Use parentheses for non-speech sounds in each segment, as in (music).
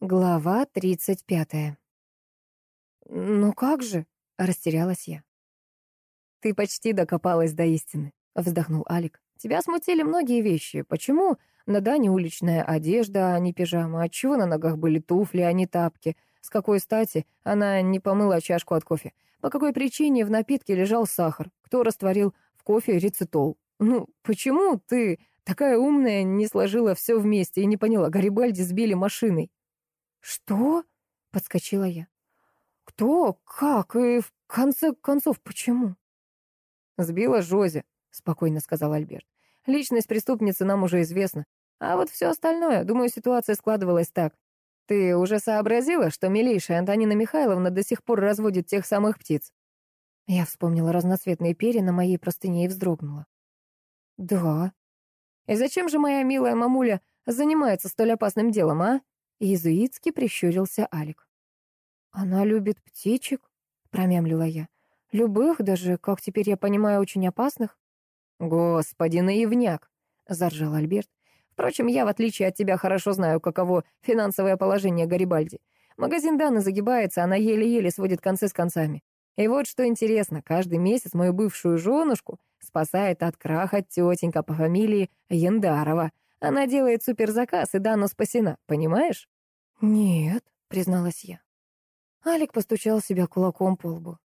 Глава тридцать пятая. «Ну как же?» — растерялась я. «Ты почти докопалась до истины», — вздохнул Алик. «Тебя смутили многие вещи. Почему на Дане уличная одежда, а не пижама? Отчего на ногах были туфли, а не тапки? С какой стати она не помыла чашку от кофе? По какой причине в напитке лежал сахар? Кто растворил в кофе рецитол? Ну, почему ты, такая умная, не сложила все вместе и не поняла, Гарибальди сбили машиной?» «Что?» — подскочила я. «Кто? Как? И в конце концов, почему?» «Сбила Жози», — спокойно сказал Альберт. «Личность преступницы нам уже известна. А вот все остальное, думаю, ситуация складывалась так. Ты уже сообразила, что милейшая Антонина Михайловна до сих пор разводит тех самых птиц?» Я вспомнила разноцветные перья на моей простыне и вздрогнула. «Да». «И зачем же моя милая мамуля занимается столь опасным делом, а?» Иезуитски прищурился Алик. «Она любит птичек?» — промямлила я. «Любых, даже, как теперь я понимаю, очень опасных?» «Господи, наивняк!» — заржал Альберт. «Впрочем, я, в отличие от тебя, хорошо знаю, каково финансовое положение Гарибальди. Магазин Даны загибается, она еле-еле сводит концы с концами. И вот что интересно, каждый месяц мою бывшую женушку спасает от краха тетенька по фамилии Яндарова — она делает суперзаказ, и Дана спасена, понимаешь? Нет, призналась я. Алик постучал себя кулаком по лбу.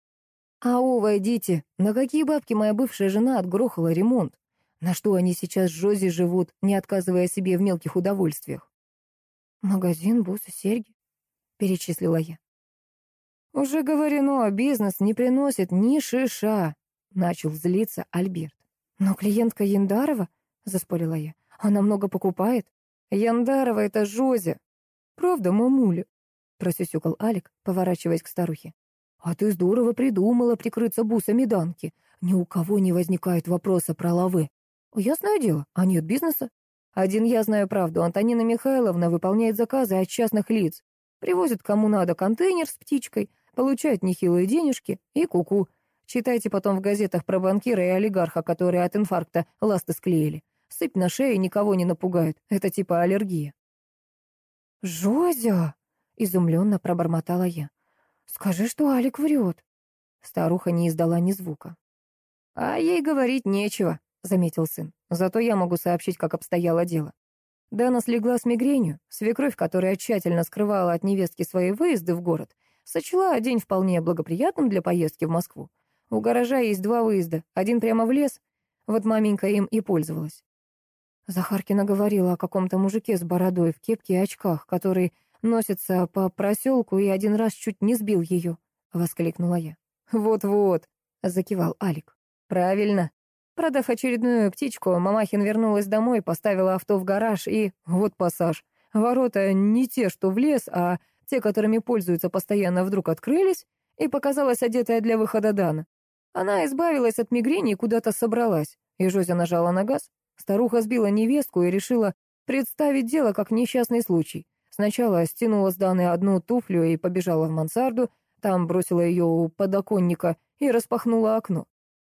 «Ау, войдите! На какие бабки моя бывшая жена отгрохала ремонт? На что они сейчас с Жози живут, не отказывая себе в мелких удовольствиях?» «Магазин, бусы, серьги», — перечислила я. «Уже говорено, бизнес не приносит ни шиша», — начал злиться Альберт. «Но клиентка Яндарова», — заспорила я, она много покупает. Яндарова — это Жозе. Правда, мамуля? Просюсюкал Алик, поворачиваясь к старухе. А ты здорово придумала прикрыться бусами Данки. Ни у кого не возникает вопроса про лавы. Ясное дело, а нет бизнеса. Один я знаю правду. Антонина Михайловна выполняет заказы от частных лиц. Привозит кому надо контейнер с птичкой, получает нехилые денежки и куку. -ку. Читайте потом в газетах про банкира и олигарха, которые от инфаркта ласты склеили. Сыпь на шее никого не напугает. Это типа аллергия. «Жозя!» — изумленно пробормотала я. «Скажи, что Алик врет». Старуха не издала ни звука. «А ей говорить нечего», — заметил сын. «Зато я могу сообщить, как обстояло дело. Дана слегла с мигренью, свекровь, которая тщательно скрывала от невестки свои выезды в город, сочла день вполне благоприятным для поездки в Москву. У гаража есть два выезда, один прямо в лес, вот маменька им и пользовалась. Захаркина говорила о каком-то мужике с бородой в кепке и очках, который носится по проселку и один раз чуть не сбил ее, — воскликнула я. «Вот-вот», — закивал Алик. «Правильно. Продав очередную птичку, Мамахин вернулась домой, поставила авто в гараж и... Вот пассаж. Ворота не те, что в лес, а те, которыми пользуются постоянно, вдруг открылись, и показалась одетая для выхода Дана. Она избавилась от мигрени и куда-то собралась, и Жозя нажала на газ, Старуха сбила невестку и решила представить дело как несчастный случай. Сначала стянула с Даны одну туфлю и побежала в мансарду, там бросила ее у подоконника и распахнула окно.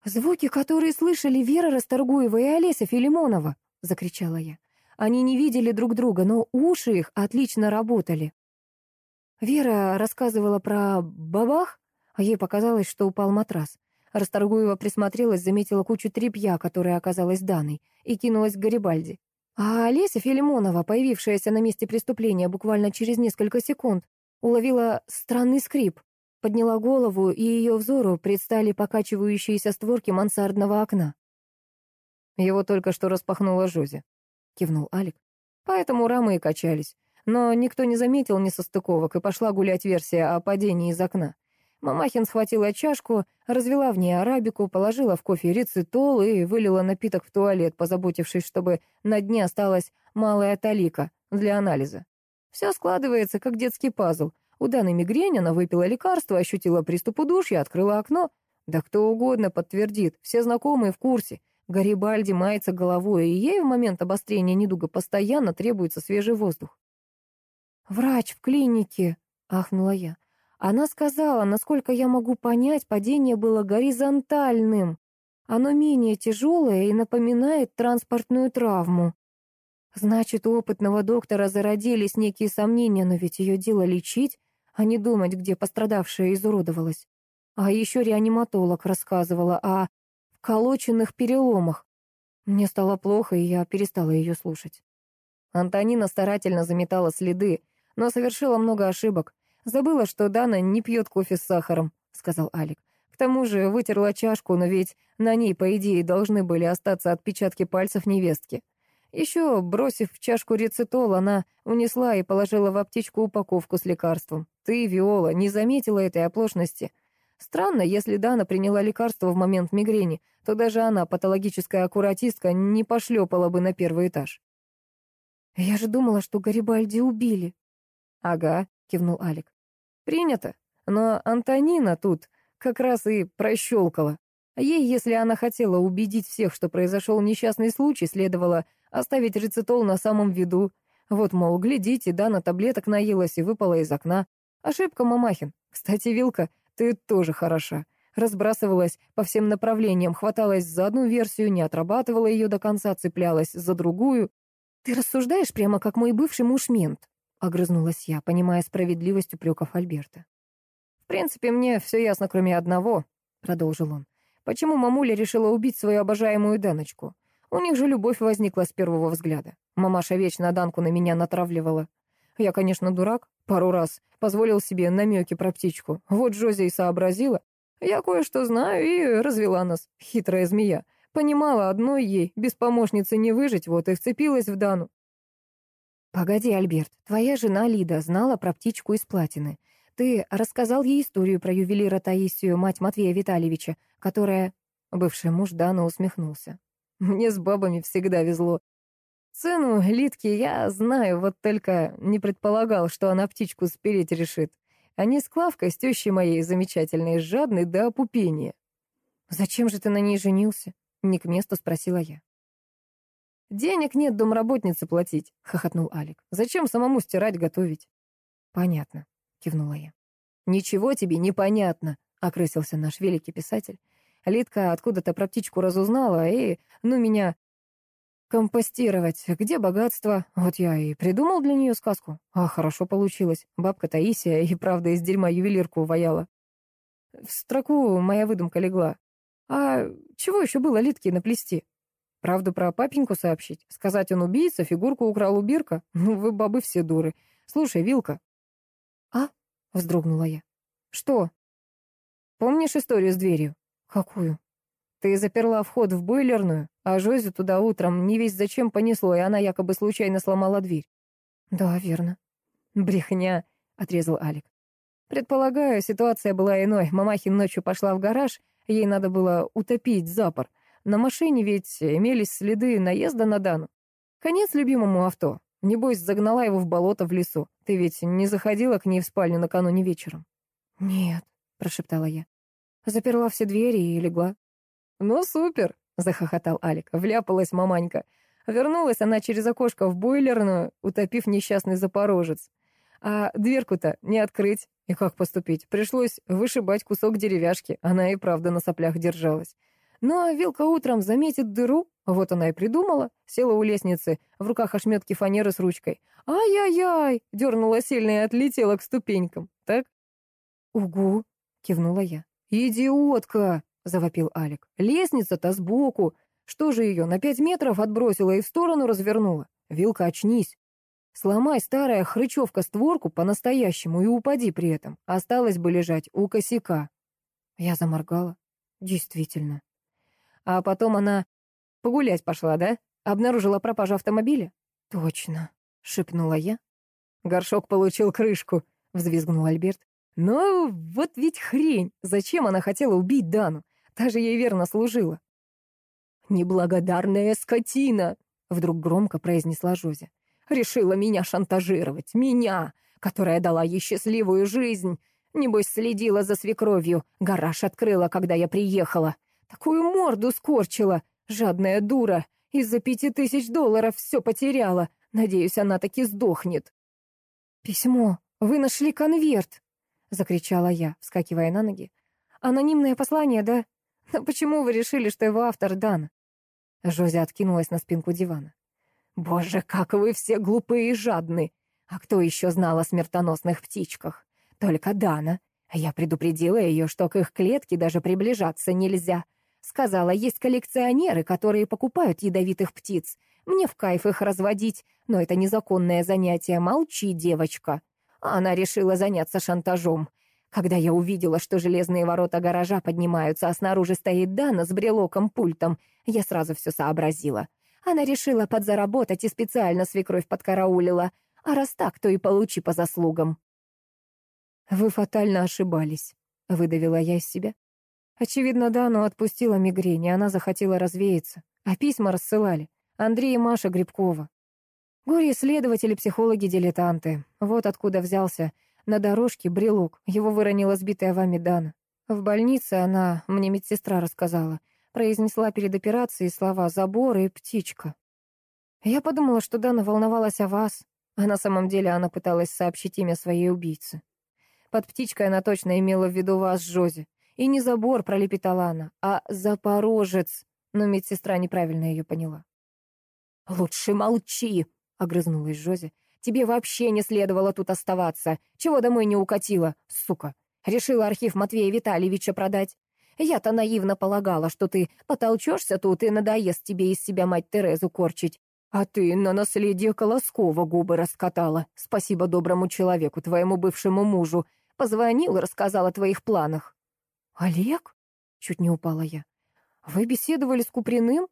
«Звуки, которые слышали Вера Расторгуева и Олеся Филимонова!» — закричала я. Они не видели друг друга, но уши их отлично работали. Вера рассказывала про бабах, а ей показалось, что упал матрас. Расторгуева присмотрелась, заметила кучу тряпья, которая оказалась Даной, и кинулась к Гарибальди. А Олеся Филимонова, появившаяся на месте преступления буквально через несколько секунд, уловила странный скрип, подняла голову, и ее взору предстали покачивающиеся створки мансардного окна. «Его только что распахнула Жози», — кивнул Алик. «Поэтому рамы и качались. Но никто не заметил несостыковок, и пошла гулять версия о падении из окна. Мамахин схватила чашку, развела в ней арабику, положила в кофе рецитол и вылила напиток в туалет, позаботившись, чтобы на дне осталась малая талика для анализа. Все складывается, как детский пазл. У Даны мигрень, она выпила лекарство, ощутила приступ удушья, открыла окно. Да кто угодно подтвердит, все знакомые в курсе. Гарибальди мается головой, и ей в момент обострения недуга постоянно требуется свежий воздух. «Врач в клинике», — ахнула я. Она сказала, насколько я могу понять, падение было горизонтальным. Оно менее тяжелое и напоминает транспортную травму. Значит, у опытного доктора зародились некие сомнения, но ведь ее дело лечить, а не думать, где пострадавшая изуродовалась. А еще реаниматолог рассказывала о вколоченных переломах. Мне стало плохо, и я перестала ее слушать. Антонина старательно заметала следы, но совершила много ошибок. Забыла, что Дана не пьет кофе с сахаром, сказал Алик. К тому же вытерла чашку, но ведь на ней, по идее, должны были остаться отпечатки пальцев невестки. Еще, бросив в чашку рецитол, она унесла и положила в аптечку упаковку с лекарством. Ты, Виола, не заметила этой оплошности. Странно, если Дана приняла лекарство в момент мигрени, то даже она, патологическая аккуратистка, не пошлепала бы на первый этаж. «Я же думала, что Гарибальди убили». «Ага», — кивнул Алик. «Принято. Но Антонина тут как раз и прощелкала. Ей, если она хотела убедить всех, что произошел несчастный случай, следовало оставить рецитол на самом виду. Вот, мол, глядите, Дана таблеток наелась и выпала из окна. Ошибка, Мамахин. Кстати, Вилка, ты тоже хороша. Разбрасывалась по всем направлениям, хваталась за одну версию, не отрабатывала ее до конца, цеплялась за другую. «Ты рассуждаешь прямо как мой бывший муж-мент», — огрызнулась я, понимая справедливость упреков Альберта. «В принципе, мне все ясно, кроме одного», — продолжил он. «Почему мамуля решила убить свою обожаемую Даночку? У них же любовь возникла с первого взгляда. Мамаша вечно Данку на меня натравливала. Я, конечно, дурак, пару раз позволил себе намеки про птичку. Вот Жози и сообразила. Я кое-что знаю и развела нас, хитрая змея. Понимала, одной ей без помощницы не выжить, вот и вцепилась в Дану. «Погоди, Альберт, твоя жена Лида знала про птичку из платины. Ты рассказал ей историю про ювелира Таисию, мать Матвея Витальевича, которая...» Бывший муж Дана усмехнулся. «Мне с бабами всегда везло. Цену Литки я знаю, вот только не предполагал, что она птичку спереть решит. Не с Клавкой, с тещей моей замечательной, жадной до опупения. «Зачем же ты на ней женился?» — не к месту спросила я. «Денег нет домработнице платить», — хохотнул Алик. «Зачем самому стирать, готовить?» «Понятно», — кивнула я. «Ничего тебе не понятно», — окрысился наш великий писатель. Литка откуда-то про птичку разузнала и, ну, меня Компостировать. Где богатство? Вот я и придумал для нее сказку. А хорошо получилось. Бабка Таисия и правда из дерьма ювелирку ваяла. В строку моя выдумка легла. А чего еще было Литке наплести? Правду про папеньку сообщить? Сказать, он убийца, фигурку украл у Бирка? (laughs) Ну, вы бабы все дуры. Слушай, Вилка. А? Вздрогнула я. Что? Помнишь историю с дверью? Какую? Ты заперла вход в бойлерную, а Жозю туда утром не весь зачем понесло, и она якобы случайно сломала дверь. Да, верно. Брехня, отрезал Алик. Предполагаю, ситуация была иной. Мамахин ночью пошла в гараж, ей надо было утопить запор. На машине ведь имелись следы наезда на Дану. Конец любимому авто. Небось, загнала его в болото в лесу. Ты ведь не заходила к ней в спальню накануне вечером? Нет, прошептала я. Заперла все двери и легла. «Ну, супер!» — захохотал Алик. Вляпалась маманька. Вернулась она через окошко в бойлерную, утопив несчастный запорожец. А дверку-то не открыть. И как поступить? Пришлось вышибать кусок деревяшки. Она и правда на соплях держалась. А Вилка утром заметит дыру, вот она и придумала. Села у лестницы, в руках ошметки фанеры с ручкой. «Ай-яй-яй!» — дернула сильно и отлетела к ступенькам. «Так?» «Угу!» — кивнула я. «Идиотка!» — завопил Алик. «Лестница-то сбоку. Что же ее, на пять метров отбросила и в сторону развернула? Вилка, очнись. Сломай старая хрычевка створку по-настоящему и упади при этом. Осталось бы лежать у косяка». Я заморгала. Действительно. А потом она погулять пошла, да? Обнаружила пропажу автомобиля? Точно, шепнула я. Горшок получил крышку, взвизгнул Альберт. Но вот ведь хрень! Зачем она хотела убить Дану? Та же ей верно служила. «Неблагодарная скотина!» — вдруг громко произнесла Жози. «Решила меня шантажировать. Меня, которая дала ей счастливую жизнь. Небось, следила за свекровью. Гараж открыла, когда я приехала. Такую морду скорчила. Жадная дура. Из-за пяти тысяч долларов все потеряла. Надеюсь, она таки сдохнет». «Письмо. Вы нашли конверт!» — закричала я, вскакивая на ноги. «Анонимное послание, да? Но почему вы решили, что его автор Дан?» Жози откинулась на спинку дивана. Боже, как вы все глупые и жадны! А кто еще знал о смертоносных птичках? Только Дана. Я предупредила ее, что к их клетке даже приближаться нельзя. Сказала, есть коллекционеры, которые покупают ядовитых птиц. Мне в кайф их разводить, но это незаконное занятие. Молчи, девочка. Она решила заняться шантажом. Когда я увидела, что железные ворота гаража поднимаются, а снаружи стоит Дана с брелоком-пультом, я сразу все сообразила. Она решила подзаработать и специально свекровь подкараулила. А раз так, то и получи по заслугам. «Вы фатально ошибались», — выдавила я из себя. Очевидно, да, но отпустила мигрень, и она захотела развеяться. А письма рассылали. Андрей и Маша Грибкова. Горе-исследователи, психологи-дилетанты. Вот откуда взялся на дорожке брелок. Его выронила сбитая вами Дана. В больнице она, мне медсестра рассказала, произнесла перед операцией слова «забор» и «птичка». Я подумала, что Дана волновалась о вас, а на самом деле она пыталась сообщить имя своей убийцы. Под птичкой она точно имела в виду вас, Жози. И не забор, пролепетала она, а запорожец. Но медсестра неправильно ее поняла. «Лучше молчи», — огрызнулась Жози. «Тебе вообще не следовало тут оставаться. Чего домой не укатила, сука? Решила архив Матвея Витальевича продать. Я-то наивно полагала, что ты потолчешься тут и надоест тебе из себя мать Терезу корчить. А ты на наследие Колоскова губы раскатала. Спасибо доброму человеку, твоему бывшему мужу. Позвонил и рассказал о твоих планах. Олег? Чуть не упала я. Вы беседовали с Куприным?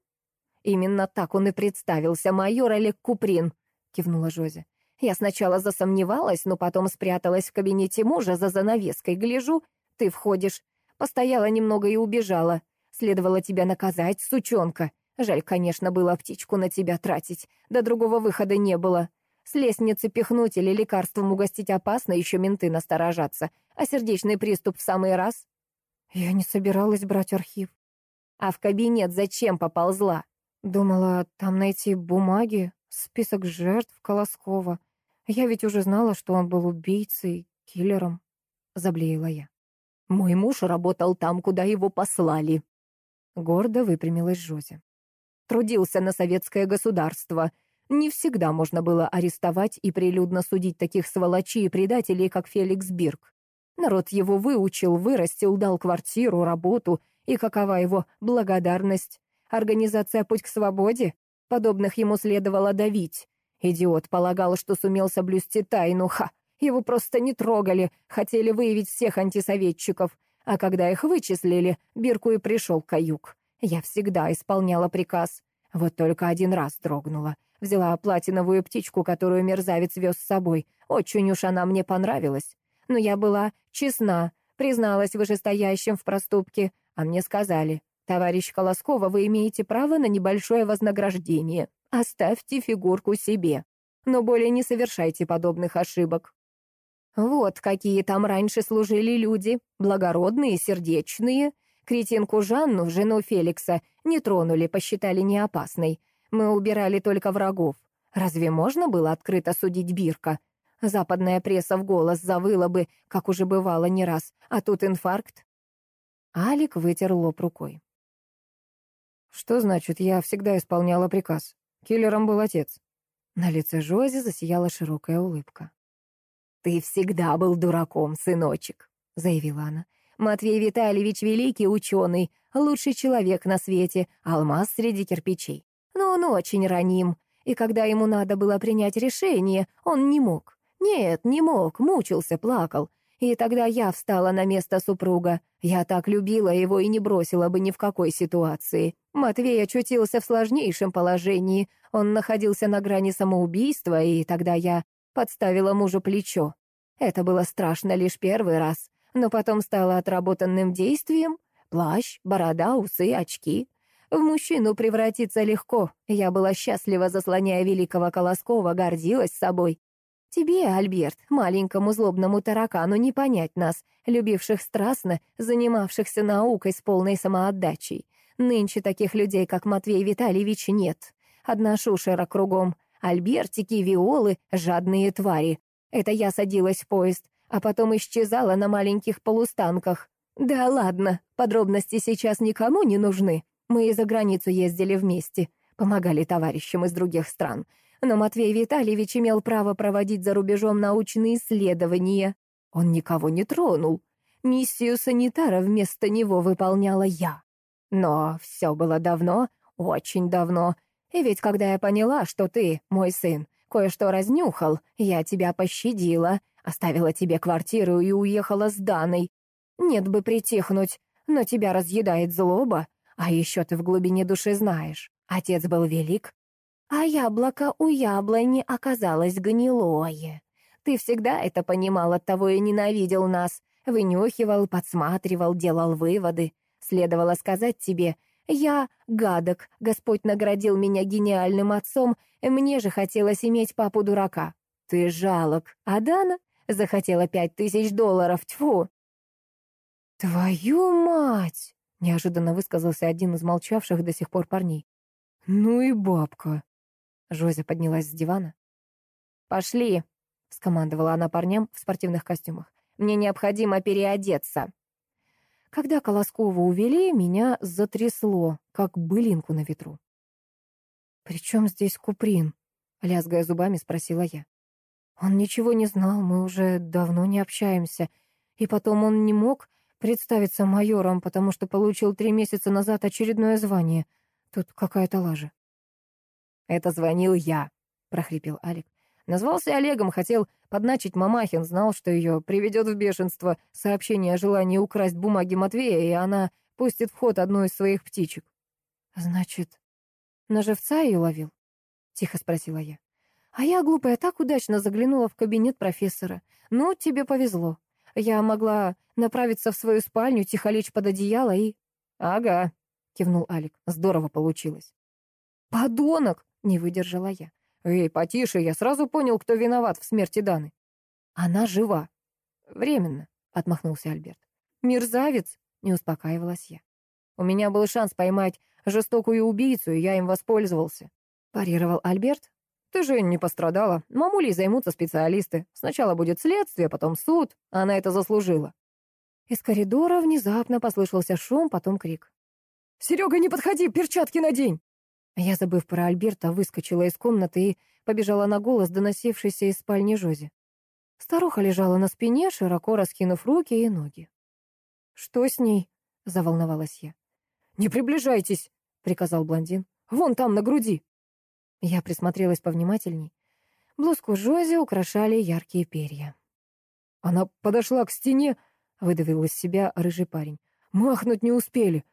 Именно так он и представился, майор Олег Куприн, кивнула Жозе. Я сначала засомневалась, но потом спряталась в кабинете мужа за занавеской. Гляжу, ты входишь. Постояла немного и убежала. Следовало тебя наказать, сучонка. Жаль, конечно, было птичку на тебя тратить. До другого выхода не было. С лестницы пихнуть или лекарством угостить опасно, еще менты насторожатся. А сердечный приступ в самый раз? Я не собиралась брать архив. А в кабинет зачем поползла? Думала, там найти бумаги, список жертв Колоскова. Я ведь уже знала, что он был убийцей, киллером. Заблеяла я. Мой муж работал там, куда его послали. Гордо выпрямилась Жозе трудился на советское государство. Не всегда можно было арестовать и прилюдно судить таких сволочей и предателей, как Феликс Бирк. Народ его выучил, вырастил, дал квартиру, работу. И какова его благодарность? Организация «Путь к свободе»? Подобных ему следовало давить. Идиот полагал, что сумел соблюсти тайну. Ха! Его просто не трогали, хотели выявить всех антисоветчиков. А когда их вычислили, Бирку и пришел каюк. Я всегда исполняла приказ. Вот только один раз дрогнула. Взяла платиновую птичку, которую мерзавец вез с собой. Очень уж она мне понравилась. Но я была честна, призналась вышестоящим в проступке, а мне сказали, «Товарищ Колоскова, вы имеете право на небольшое вознаграждение. Оставьте фигурку себе, но более не совершайте подобных ошибок». Вот какие там раньше служили люди, благородные, сердечные, Кретинку Жанну, жену Феликса, не тронули, посчитали неопасной. Мы убирали только врагов. Разве можно было открыто судить Бирка? Западная пресса в голос завыла бы, как уже бывало не раз, а тут инфаркт. Алик вытер лоб рукой. «Что значит, я всегда исполняла приказ? Киллером был отец». На лице Жози засияла широкая улыбка. «Ты всегда был дураком, сыночек», — заявила она. Матвей Витальевич великий ученый, лучший человек на свете, алмаз среди кирпичей. Но он очень раним, и когда ему надо было принять решение, он не мог. Нет, не мог, мучился, плакал. И тогда я встала на место супруга. Я так любила его и не бросила бы ни в какой ситуации. Матвей очутился в сложнейшем положении. Он находился на грани самоубийства, и тогда я подставила мужу плечо. Это было страшно лишь первый раз но потом стало отработанным действием. Плащ, борода, усы, очки. В мужчину превратиться легко. Я была счастлива, заслоняя великого Колоскова, гордилась собой. Тебе, Альберт, маленькому злобному таракану, не понять нас, любивших страстно, занимавшихся наукой с полной самоотдачей. Нынче таких людей, как Матвей Витальевич, нет. Одна шушера кругом. Альбертики, виолы, жадные твари. Это я садилась в поезд, а потом исчезала на маленьких полустанках. Да ладно, подробности сейчас никому не нужны. Мы и за границу ездили вместе. помогали товарищам из других стран. Но Матвей Витальевич имел право проводить за рубежом научные исследования. Он никого не тронул. Миссию санитара вместо него выполняла я. Но все было давно, очень давно. И ведь когда я поняла, что ты, мой сын, кое-что разнюхал, я тебя пощадила, оставила тебе квартиру и уехала с Даной. Нет бы притихнуть, но тебя разъедает злоба, а еще ты в глубине души знаешь, отец был велик, а яблоко у яблони оказалось гнилое. Ты всегда это понимал, оттого и ненавидел нас, вынюхивал, подсматривал, делал выводы. Следовало сказать тебе, я гадок, Господь наградил меня гениальным отцом, мне же хотелось иметь папу-дурака. Ты жалок, а Дана захотела пять тысяч долларов, тьфу. «Твою мать!» — неожиданно высказался один из молчавших до сих пор парней. «Ну и бабка!» Жозя поднялась с дивана. «Пошли!» — скомандовала она парням в спортивных костюмах. «Мне необходимо переодеться!» Когда Колоскову увели, меня затрясло, как былинку на ветру. «При чем здесь Куприн?» — лязгая зубами, спросила я. «Он ничего не знал, мы уже давно не общаемся. И потом он не мог представиться майором, потому что получил три месяца назад очередное звание. Тут какая-то лажа». «Это звонил я», — прохрипел Алик. Назвался Олегом, хотел подначить Мамахин, знал, что ее приведет в бешенство сообщение о желании украсть бумаги Матвея, и она пустит в ход одну из своих птичек. «Значит, на живца ее ловил?» — тихо спросила я. А я, глупая, так удачно заглянула в кабинет профессора. Ну, тебе повезло. Я могла направиться в свою спальню, тихо лечь под одеяло и... «Ага», — кивнул Алик, — «здорово получилось». «Подонок!» — не выдержала я. «Эй, потише, я сразу понял, кто виноват в смерти Даны». «Она жива». «Временно», — отмахнулся Альберт. «Мерзавец», — не успокаивалась я. «У меня был шанс поймать жестокую убийцу, и я им воспользовался», — парировал Альберт. «Ты же не пострадала. Мамулей займутся специалисты. Сначала будет следствие, потом суд. Она это заслужила». Из коридора внезапно послышался шум, потом крик. «Серега, не подходи, перчатки надень!» Я, забыв про Альберта, выскочила из комнаты и побежала на голос, доносившийся из спальни Жози. Старуха лежала на спине, широко раскинув руки и ноги. «Что с ней?» — заволновалась я. «Не приближайтесь!» — приказал блондин. «Вон там, на груди!» Я присмотрелась повнимательней. Блузку Жози украшали яркие перья. «Она подошла к стене», — выдавил из себя рыжий парень. «Махнуть не успели.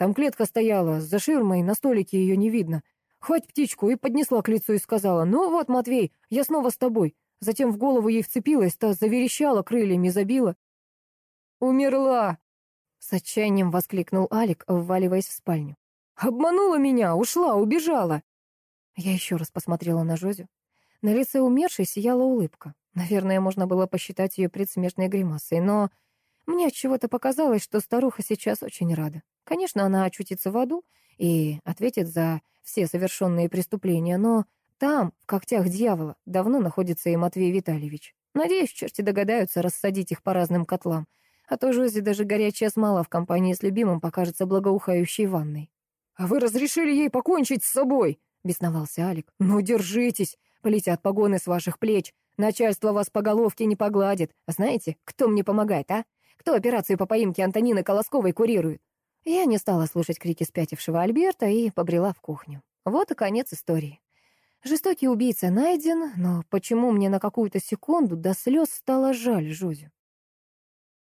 Там клетка стояла, за ширмой, на столике ее не видно. Хвать птичку и поднесла к лицу и сказала, «Ну вот, Матвей, я снова с тобой». Затем в голову ей вцепилась, та заверещала, крыльями забила. «Умерла!» — с отчаянием воскликнул Алик, вваливаясь в спальню. «Обманула меня, ушла, убежала!» Я еще раз посмотрела на Жозю. На лице умершей сияла улыбка. Наверное, можно было посчитать ее предсмертной гримасой, но мне от чего-то показалось, что старуха сейчас очень рада. Конечно, она очутится в аду и ответит за все совершенные преступления, но там, в когтях дьявола, давно находится и Матвей Витальевич. Надеюсь, черти догадаются рассадить их по разным котлам, а то Жозе даже горячая смола в компании с любимым покажется благоухающей ванной. «А вы разрешили ей покончить с собой?» — бесновался Алик. «Ну, держитесь, полетят погоны с ваших плеч. Начальство вас по головке не погладит. А знаете, кто мне помогает, а? Кто операцию по поимке Антонины Колосковой курирует?» Я не стала слушать крики спятившего Альберта и побрела в кухню. Вот и конец истории. Жестокий убийца найден, но почему мне на какую-то секунду до слез стало жаль Жузю?